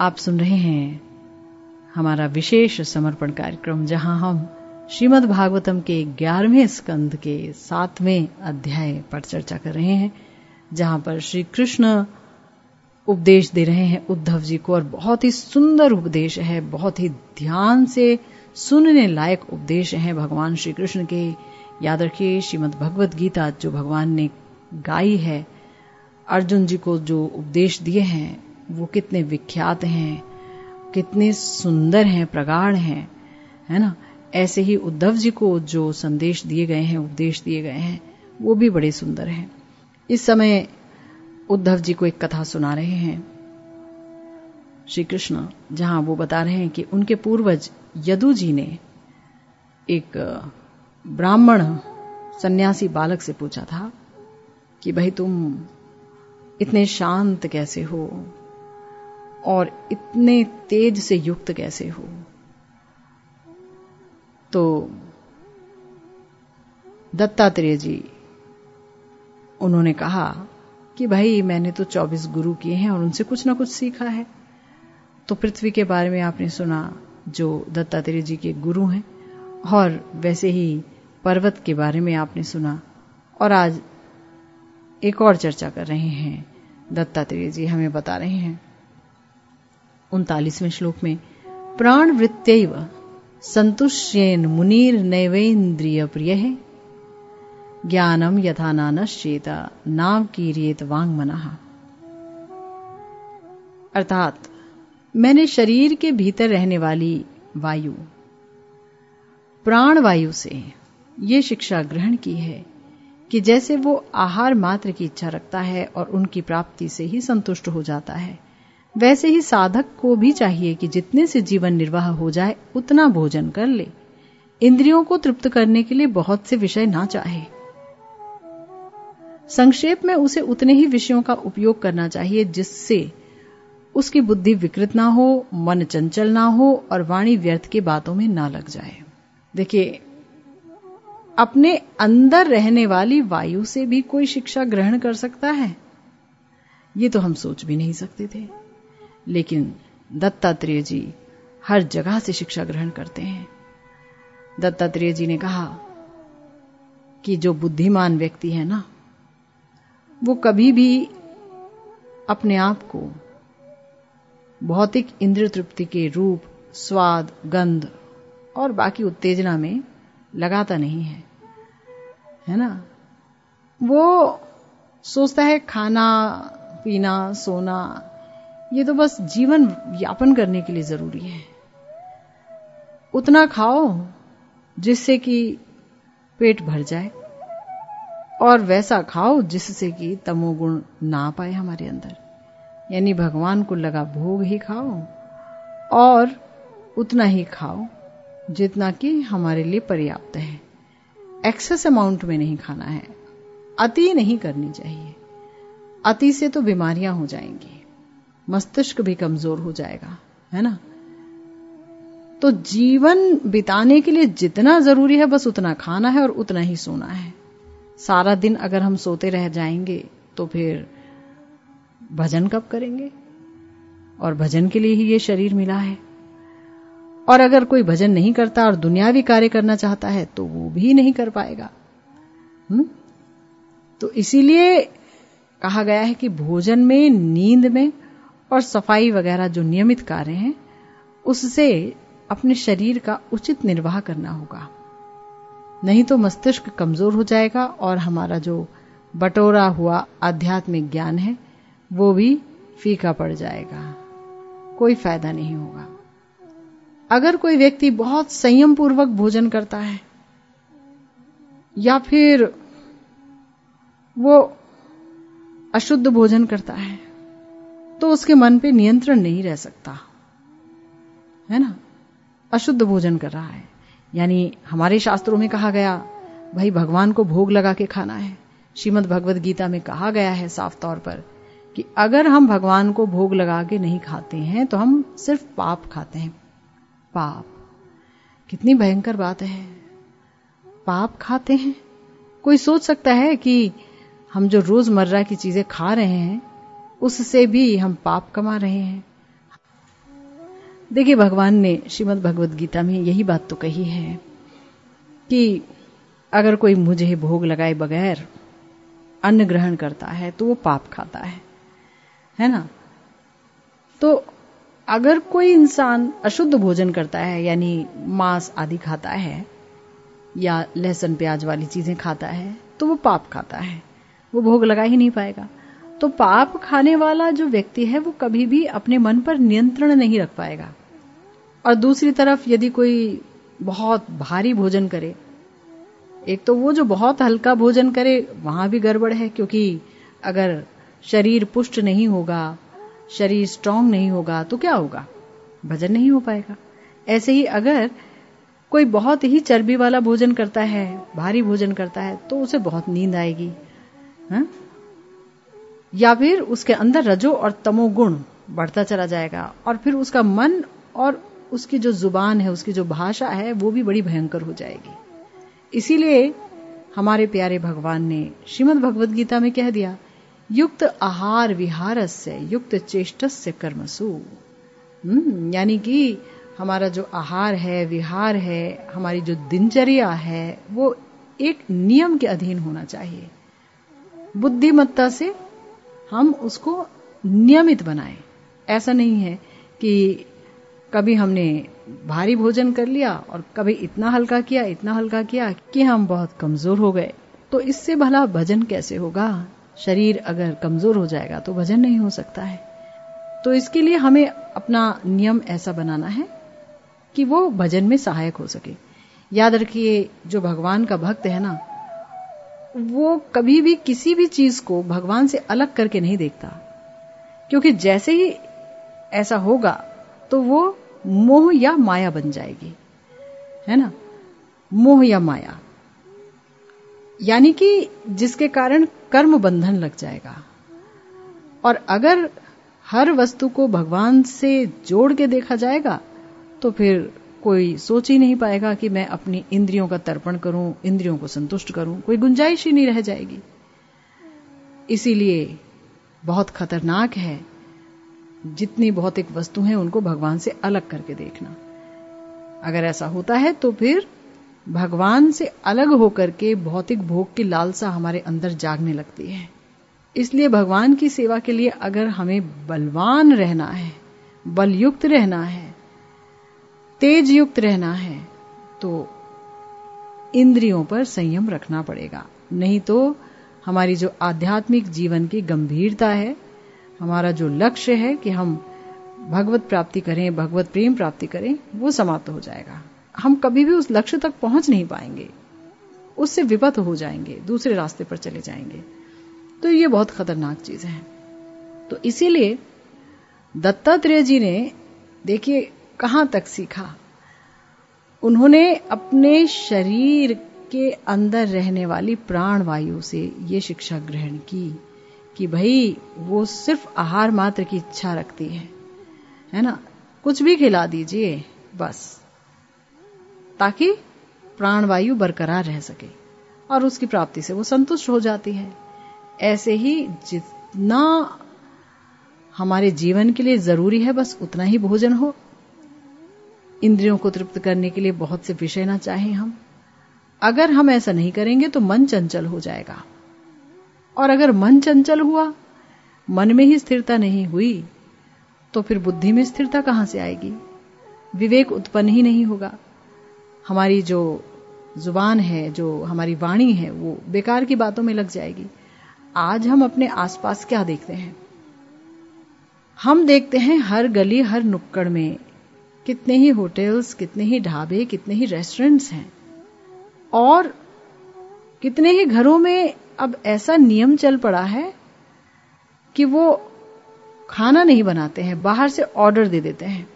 आप सुन रहे हैं हमारा विशेष समर्पण कार्यक्रम, जहाँ हम श्रीमद् भागवतम के ग्यारहवें स्कंद के सातवें अध्याय पर चर्चा कर रहे हैं, जहाँ पर श्री कृष्ण उपदेश दे रहे हैं उद्धव जी को, और बहुत ही सुंदर उपदेश है, बहुत ही ध्यान से सुनने लायक उपदेश है भगवान श्री कृष्ण के। याद रखिए श्रीमद भगवत गीता जो भगवान ने गाई है, अर्जुन जी को जो उपदेश दिए हैं वो कितने विख्यात हैं, कितने सुंदर हैं, प्रगाढ़ हैं, है ना? ऐसे ही उद्धव जी को जो संदेश दिए गए हैं, उपदेश दिए गए हैं, वो भी बड़े सुंदर हैं। इस समय उद्धव जी को एक कथा सुना रहे हैं। श्री कृष्ण जहाँ वो बता रहे हैं कि उनके पूर्वज यदु जी ने एक ब्राह्मण सन्यासी बालक से पूछा था कि भाई तुम इतने शांत कैसे हो? और इतने तेज से युक्त कैसे हो? तो दत्तात्रेय जी, उन्होंने कहा कि भाई, मैंने तो 24 गुरु किए हैं और उनसे कुछ ना कुछ सीखा है। तो पृथ्वी के बारे में आपने सुना जो दत्तात्रेय जी के गुरु हैं, और वैसे ही पर्वत के बारे में आपने सुना। और आज एक और चर्चा कर रहे हैं। दत्तात्रेय जी हमें बता रहे हैं उनतालीसवें श्लोक में प्राण वृत्त्यव संतुष्येन मुनीर नैवेन्द्रिय प्रिय है ज्ञानम यथा नानश्चेता नाम की रेत वांग मना अर्थात, मैंने शरीर के भीतर रहने वाली वायु प्राण वायु से ये शिक्षा ग्रहण की है कि जैसे वो आहार मात्र की इच्छा रखता है और उनकी प्राप्ति से ही संतुष्ट हो जाता है। वैसे ही साधक को भी चाहिए कि जितने से जीवन निर्वाह हो जाए, उतना भोजन कर ले। इंद्रियों को तृप्त करने के लिए बहुत से विषय ना चाहे। संक्षेप में उसे उतने ही विषयों का उपयोग करना चाहिए जिससे उसकी बुद्धि विकृत ना हो, मन चंचल ना हो और वाणी व्यर्थ की बातों में ना लग जाए। देखिए, अपने अंदर रहने वाली वायु से भी कोई शिक्षा ग्रहण कर सकता है? ये तो हम सोच भी नहीं सकते थे। लेकिन दत्तात्रेय जी हर जगह से शिक्षा ग्रहण करते हैं। दत्तात्रेय जी ने कहा कि जो बुद्धिमान व्यक्ति है ना, वो कभी भी अपने आप को भौतिक इंद्र तृप्ति के रूप, स्वाद, गंध और बाकी उत्तेजना में लगाता नहीं है। है ना? वो सोचता है खाना, पीना, सोना ये तो बस जीवन यापन करने के लिए ज़रूरी है। उतना खाओ जिससे कि पेट भर जाए और वैसा खाओ जिससे कि तमोगुण ना पाए हमारे अंदर। यानी भगवान को लगा भोग ही खाओ और उतना ही खाओ जितना कि हमारे लिए पर्याप्त है। एक्सेस अमाउंट में नहीं खाना है। अति नहीं करनी चाहिए। अति से तो बीमारियाँ हो जाएँगी। मस्तिष्क भी कमज़ोर हो जाएगा, है ना? तो जीवन बिताने के लिए जितना ज़रूरी है, बस उतना खाना है और उतना ही सोना है। सारा दिन अगर हम सोते रह जाएँगे तो फिर भजन कब करेंगे? और भजन के लिए ही ये शरीर मिला है। और अगर कोई भजन नहीं करता और दुनियावी कार्य करना चाहता है तो वो भी नहीं कर पाएगा। हुँ? तो इसीलिए कहा गया है कि भोजन में, नींद में और सफ़ाई वगैरह जो नियमित कार्य हैं, उससे अपने शरीर का उचित निर्वाह करना होगा। नहीं तो मस्तिष्क कमज़ोर हो जाएगा और हमारा जो बटोरा हुआ आध्यात्मिक ज्ञान है, वो भी फीका पड़ जाएगा। कोई फ़ायदा नहीं होगा। अगर कोई व्यक्ति बहुत संयम पूर्वक भोजन करता है, या फिर वो अशुद्ध भोजन करता है तो उसके मन पे नियंत्रण नहीं रह सकता। है ना? अशुद्ध भोजन कर रहा है। यानी हमारे शास्त्रों में कहा गया, भाई भगवान को भोग लगा के खाना है। श्रीमद भगवत गीता में कहा गया है साफ़ तौर पर कि अगर हम भगवान को भोग लगा के नहीं खाते हैं तो हम सिर्फ़ पाप खाते हैं। पाप। कितनी भयंकर बात है। पाप खाते हैं। कोई सोच सकता है कि हम जो रोज़मर्रा की चीज़ें खा रहे हैं उससे भी हम पाप कमा रहे हैं। देखिए, भगवान ने श्रीमद् भगवत गीता में यही बात तो कही है कि अगर कोई मुझे भोग लगाए बगैर अन्न ग्रहण करता है तो वो पाप खाता है। है ना? तो अगर कोई इंसान अशुद्ध भोजन करता है, यानी मांस आदि खाता है, या लहसुन प्याज वाली चीज़ें खाता है तो वो पाप खाता है। वो भोग लगा ही नहीं पाएगा। तो पाप खाने वाला जो व्यक्ति है, वो कभी भी अपने मन पर नियंत्रण नहीं रख पाएगा। और दूसरी तरफ़, यदि कोई बहुत भारी भोजन करे, एक तो वो जो बहुत हल्का भोजन करे, वहाँ भी गड़बड़ है, क्योंकि अगर शरीर पुष्ट नहीं होगा, शरीर स्ट्रांग नहीं होगा तो क्या होगा? भजन नहीं हो पाएगा। ऐसे ही अगर कोई बहुत ही चर्बी वाला भोजन करता है, भारी भोजन करता है तो उसे बहुत नींद आएगी। हा? या फिर उसके अंदर रजो और तमोगुण बढ़ता चला जाएगा और फिर उसका मन और उसकी जो ज़ुबान है उसकी जो भाषा है वो भी बड़ी भयंकर हो जाएगी। इसीलिए हमारे प्यारे भगवान ने श्रीमद भगवद गीता में कह दिया युक्त आहार विहारस से युक्त चेष्ट से कर्मसु। हम्म, यानी कि हमारा जो आहार है विहार है हमारी जो दिनचर्या है वो एक नियम के अधीन होना चाहिए। बुद्धिमत्ता से हम उसको नियमित बनाएँ। ऐसा नहीं है कि कभी हमने भारी भोजन कर लिया और कभी इतना हल्का किया, इतना हल्का किया कि हम बहुत कमज़ोर हो गए। तो इससे भला भजन कैसे होगा? शरीर अगर कमज़ोर हो जाएगा तो भजन नहीं हो सकता है। तो इसके लिए हमें अपना नियम ऐसा बनाना है कि वो भजन में सहायक हो सके। याद रखिए, जो भगवान का भक्त है ना वो कभी भी किसी भी चीज़ को भगवान से अलग करके नहीं देखता। क्योंकि जैसे ही ऐसा होगा तो वो मोह या माया बन जाएगी। है ना? मोह या माया। यानी कि जिसके कारण कर्म बंधन लग जाएगा। और अगर हर वस्तु को भगवान से जोड़ के देखा जाएगा तो फिर कोई सोच ही नहीं पाएगा कि मैं अपनी इंद्रियों का तर्पण करूँ, इंद्रियों को संतुष्ट करूँ, कोई गुंजाइश ही नहीं रह जाएगी। इसीलिए बहुत खतरनाक है जितनी भौतिक वस्तु हैं उनको भगवान से अलग करके देखना। अगर ऐसा होता है तो फिर भगवान से अलग होकर के भौतिक भोग की लालसा हमारे अंदर जागने लगती है। इसलिए भगवान की सेवा के लिए अगर हमें बलवान रहना है, बलयुक्त रहना है तेज युक्त रहना है तो इंद्रियों पर संयम रखना पड़ेगा। नहीं तो हमारी जो आध्यात्मिक जीवन की गंभीरता है, हमारा जो लक्ष्य है कि हम भगवत प्राप्ति करें, भगवत प्रेम प्राप्ति करें, वो समाप्त हो जाएगा। हम कभी भी उस लक्ष्य तक पहुँच नहीं पाएँगे। उससे विपत हो जाएँगे, दूसरे रास्ते पर चले जाएँगे। तो ये बहुत खतरनाक चीज़ है। तो इसीलिए दत्तात्रेय जी ने, देखिए कहाँ तक सीखा? उन्होंने अपने शरीर के अंदर रहने वाली प्राण वायु से ये शिक्षा ग्रहण की कि भाई, वो सिर्फ़ आहार मात्र की इच्छा रखती है है ना? कुछ भी खिला दीजिए, बस। ताकि प्राणवायु बरकरार रह सके और उसकी प्राप्ति से वो संतुष्ट हो जाती है। ऐसे ही जितना हमारे जीवन के लिए ज़रूरी है, बस उतना ही भोजन हो। इंद्रियों को तृप्त करने के लिए बहुत से विषय ना चाहें हम। अगर हम ऐसा नहीं करेंगे तो मन चंचल हो जाएगा। और अगर मन चंचल हुआ, मन में ही स्थिरता नहीं हुई तो फिर बुद्धि में स्थिरता कहाँ से आएगी? विवेक उत्पन्न ही नहीं होगा। हमारी जो ज़ुबान है, जो हमारी वाणी है, वो बेकार की बातों में लग जाएगी। आज हम अपने आसपास क्या देखते हैं? हम देखते हैं हर गली, हर नुक्कड़ में कितने ही होटल्स, कितने ही ढाबे, कितने ही रेस्टोरेंट्स हैं। और कितने ही घरों में अब ऐसा नियम चल पड़ा है कि वो खाना नहीं बनाते हैं, बाहर से ऑर्डर दे देते हैं।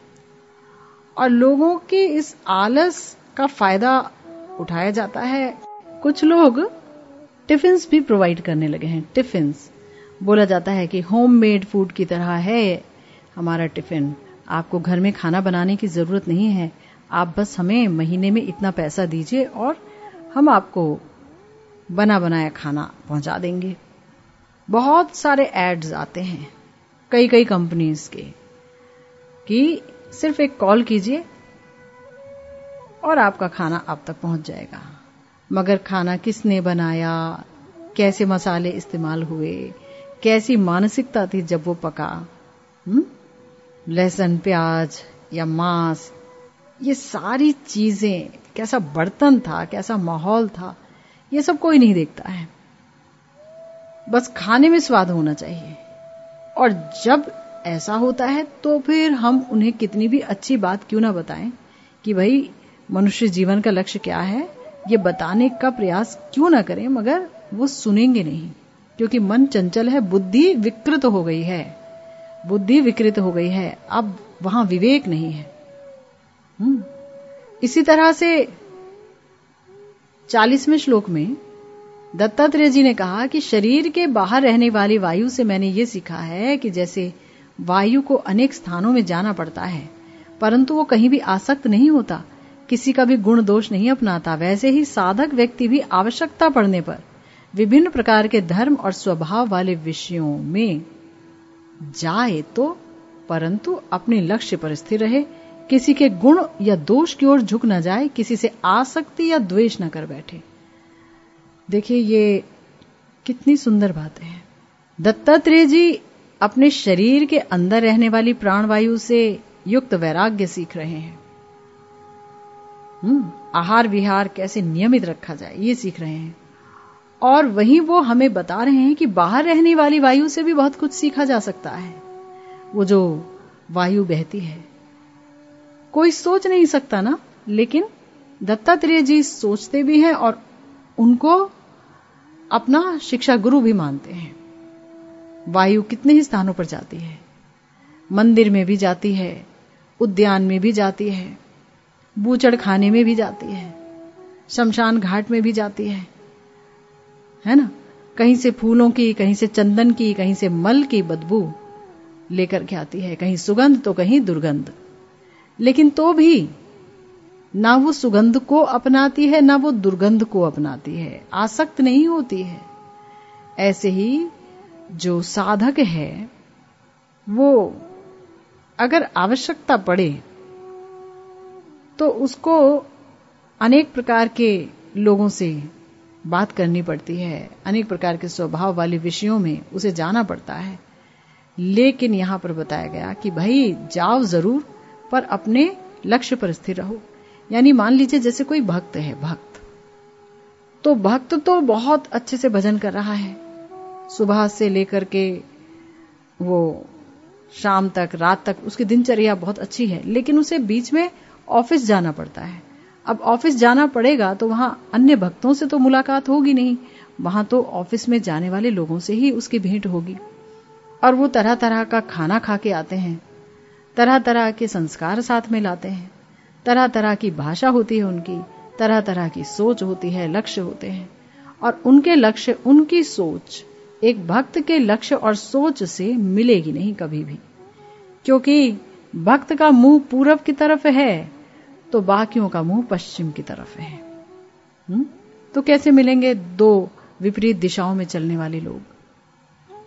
और लोगों के इस आलस का फ़ायदा उठाया जाता है। कुछ लोग टिफिन्स भी प्रोवाइड करने लगे हैं, टिफिन्स। बोला जाता है कि होम मेड फ़ूड की तरह है हमारा टिफ़िन। आपको घर में खाना बनाने की ज़रूरत नहीं है, आप बस हमें महीने में इतना पैसा दीजिए और हम आपको बना बनाया खाना पहुँचा देंगे बहुत सारे एड्स आते हैं कई कई कंपनीज़ के, कि सिर्फ़ एक कॉल कीजिए और आपका खाना आप तक पहुँच जाएगा मगर खाना किसने बनाया, कैसे मसाले इस्तेमाल हुए, कैसी मानसिकता थी जब वो पका हम्म? लहसुन प्याज या मांस, ये सारी चीज़ें, कैसा बर्तन था, कैसा माहौल था, ये सब कोई नहीं देखता है। बस खाने में स्वाद होना चाहिए। और जब ऐसा होता है तो फिर हम उन्हें कितनी भी अच्छी बात क्यों ना बताएँ कि भाई, मनुष्य जीवन का लक्ष्य क्या है? ये बताने का प्रयास क्यों ना करें, मगर वो सुनेंगे नहीं, क्योंकि मन चंचल है, बुद्धि विकृत हो गई है। बुद्धि विकृत हो गई है, अब वहाँ विवेक नहीं है हम्म। इसी तरह से चालीसवें श्लोक में दत्तात्रेय जी ने कहा कि शरीर के बाहर रहने वाली वायु से मैंने ये सीखा है कि जैसे वायु को अनेक स्थानों में जाना पड़ता है, परंतु वो कहीं भी आसक्त नहीं होता, किसी का भी गुण दोष नहीं अपनाता, वैसे ही साधक व्यक्ति भी आवश्यकता पड़ने पर विभिन्न प्रकार के धर्म और स्वभाव वाले विषयों में जाए तो परंतु अपने लक्ष्य पर स्थिर रहे। किसी के गुण या दोष की ओर झुक न जाए, किसी से आसक्ति या द्वेष न कर बैठे। देखिए, ये कितनी सुंदर बात है। दत्तात्रेय जी अपने शरीर के अंदर रहने वाली प्राणवायु से युक्त वैराग्य सीख रहे हैं। हम्म आहार विहार कैसे नियमित रखा जाए, ये सीख रहे हैं। और वहीं वो हमें बता रहे हैं कि बाहर रहने वाली वायु से भी बहुत कुछ सीखा जा सकता है। वो जो वायु बहती है। कोई सोच नहीं सकता ना, लेकिन दत्तात्रेय जी सोचते भी हैं और उनको अपना शिक्षा गुरु भी मानते हैं। वायु कितने ही स्थानों पर जाती है। मंदिर में भी जाती है, उद्यान में भी जाती है बूचड़ खाने में भी जाती है, शमशान घाट में भी जाती है। है ना? कहीं से फूलों की, कहीं से चंदन की, कहीं से मल की बदबू लेकर के आती है। कहीं सुगंध तो कहीं दुर्गंध। लेकिन तो भी ना वो सुगंध को अपनाती है, ना वो दुर्गंध को अपनाती है। आसक्त नहीं होती है। ऐसे ही जो साधक है, वो अगर आवश्यकता पड़े तो उसको अनेक प्रकार के लोगों से बात करनी पड़ती है। अनेक प्रकार के स्वभाव वाले विषयों में उसे जाना पड़ता है। लेकिन यहाँ पर बताया गया कि भाई, जाओ ज़रूर, पर अपने लक्ष्य पर स्थिर रहो। यानी मान लीजिए जैसे कोई भक्त है, भक्त। तो भक्त तो बहुत अच्छे से भजन कर रहा है। सुबह से लेकर के वो शाम तक, रात तक उसकी दिनचर्या बहुत अच्छी है, लेकिन उसे बीच में ऑफ़िस जाना पड़ता है। अब ऑफ़िस जाना पड़ेगा तो वहाँ अन्य भक्तों से तो मुलाकात होगी नहीं। वहाँ तो ऑफ़िस में जाने वाले लोगों से ही उसकी भेंट होगी। और वो तरह तरह का खाना खा के आते हैं। तरह तरह के संस्कार साथ में लाते हैं। तरह तरह की भाषा होती है उनकी। तरह तरह की सोच होती है, लक्ष्य होते हैं। और उनके लक्ष्य, उनकी सोच, एक भक्त के लक्ष्य और सोच से मिलेगी नहीं कभी भी। क्योंकि भक्त का मुँह पूरब की तरफ़ है। तो बाकियों का मुँह पश्चिम की तरफ़ है? तो कैसे मिलेंगे दो विपरीत दिशाओं में चलने वाले लोग?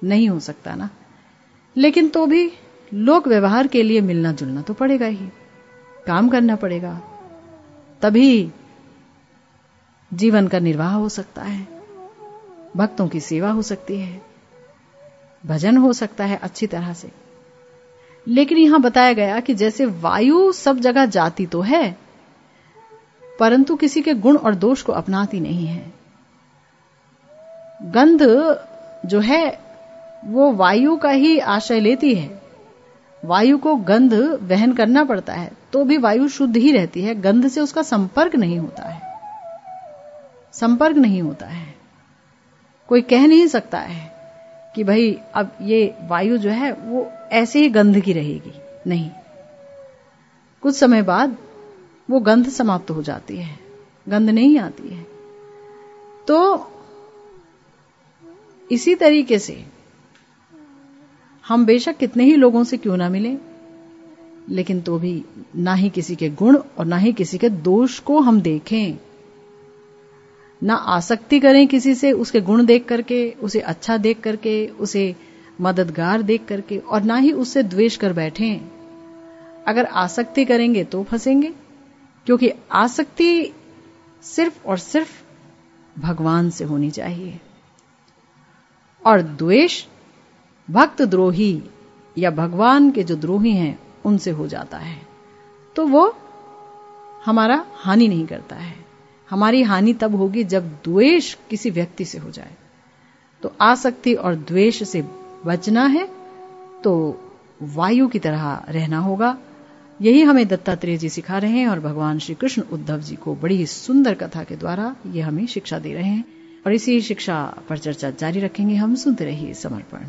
नहीं हो सकता ना। लेकिन तो भी लोक व्यवहार के लिए मिलना जुलना तो पड़ेगा ही। काम करना पड़ेगा। तभी जीवन का निर्वाह हो सकता है। भक्तों की सेवा हो सकती है। भजन हो सकता है अच्छी तरह से। लेकिन यहाँ बताया गया कि जैसे वायु सब जगह जाती तो है, परंतु किसी के गुण और दोष को अपनाती नहीं है। गंध जो है, वो वायु का ही आशय लेती है। वायु को गंध वहन करना पड़ता है तो भी वायु शुद्ध ही रहती है। गंध से उसका संपर्क नहीं होता है। संपर्क नहीं होता है। कोई कह नहीं सकता है। कि भाई, अब ये वायु जो है, वो ऐसे ही गंध की रहेगी। नहीं। कुछ समय बाद वो गंध समाप्त हो जाती है। गंध नहीं आती है। तो इसी तरीके से हम बेशक कितने ही लोगों से क्यों ना मिले, लेकिन तो भी ना ही किसी के गुण और ना ही किसी के दोष को हम देखें। ना आसक्ति करें किसी से, उसके गुण देख करके, उसे अच्छा देख करके, उसे मददगार देख करके, और ना ही उससे द्वेष कर बैठे। अगर आसक्ति करेंगे तो फंसेंगे, क्योंकि आसक्ति सिर्फ़ और सिर्फ़ भगवान से होनी चाहिए। और द्वेष भक्त द्रोही या भगवान के जो द्रोही हैं, उनसे हो जाता है। तो वो हमारा हानि नहीं करता है। हमारी हानि तब होगी जब द्वेष किसी व्यक्ति से हो जाए। तो आसक्ति और द्वेष से बचना है तो वायु की तरह रहना होगा। यही हमें दत्तात्रेय जी सिखा रहे हैं और भगवान श्री कृष्ण उद्धव जी को बड़ी सुंदर कथा के द्वारा ये हमें शिक्षा दे रहे हैं। और इसी शिक्षा पर चर्चा जारी रखेंगे हम। सुनते रहिए समर्पण।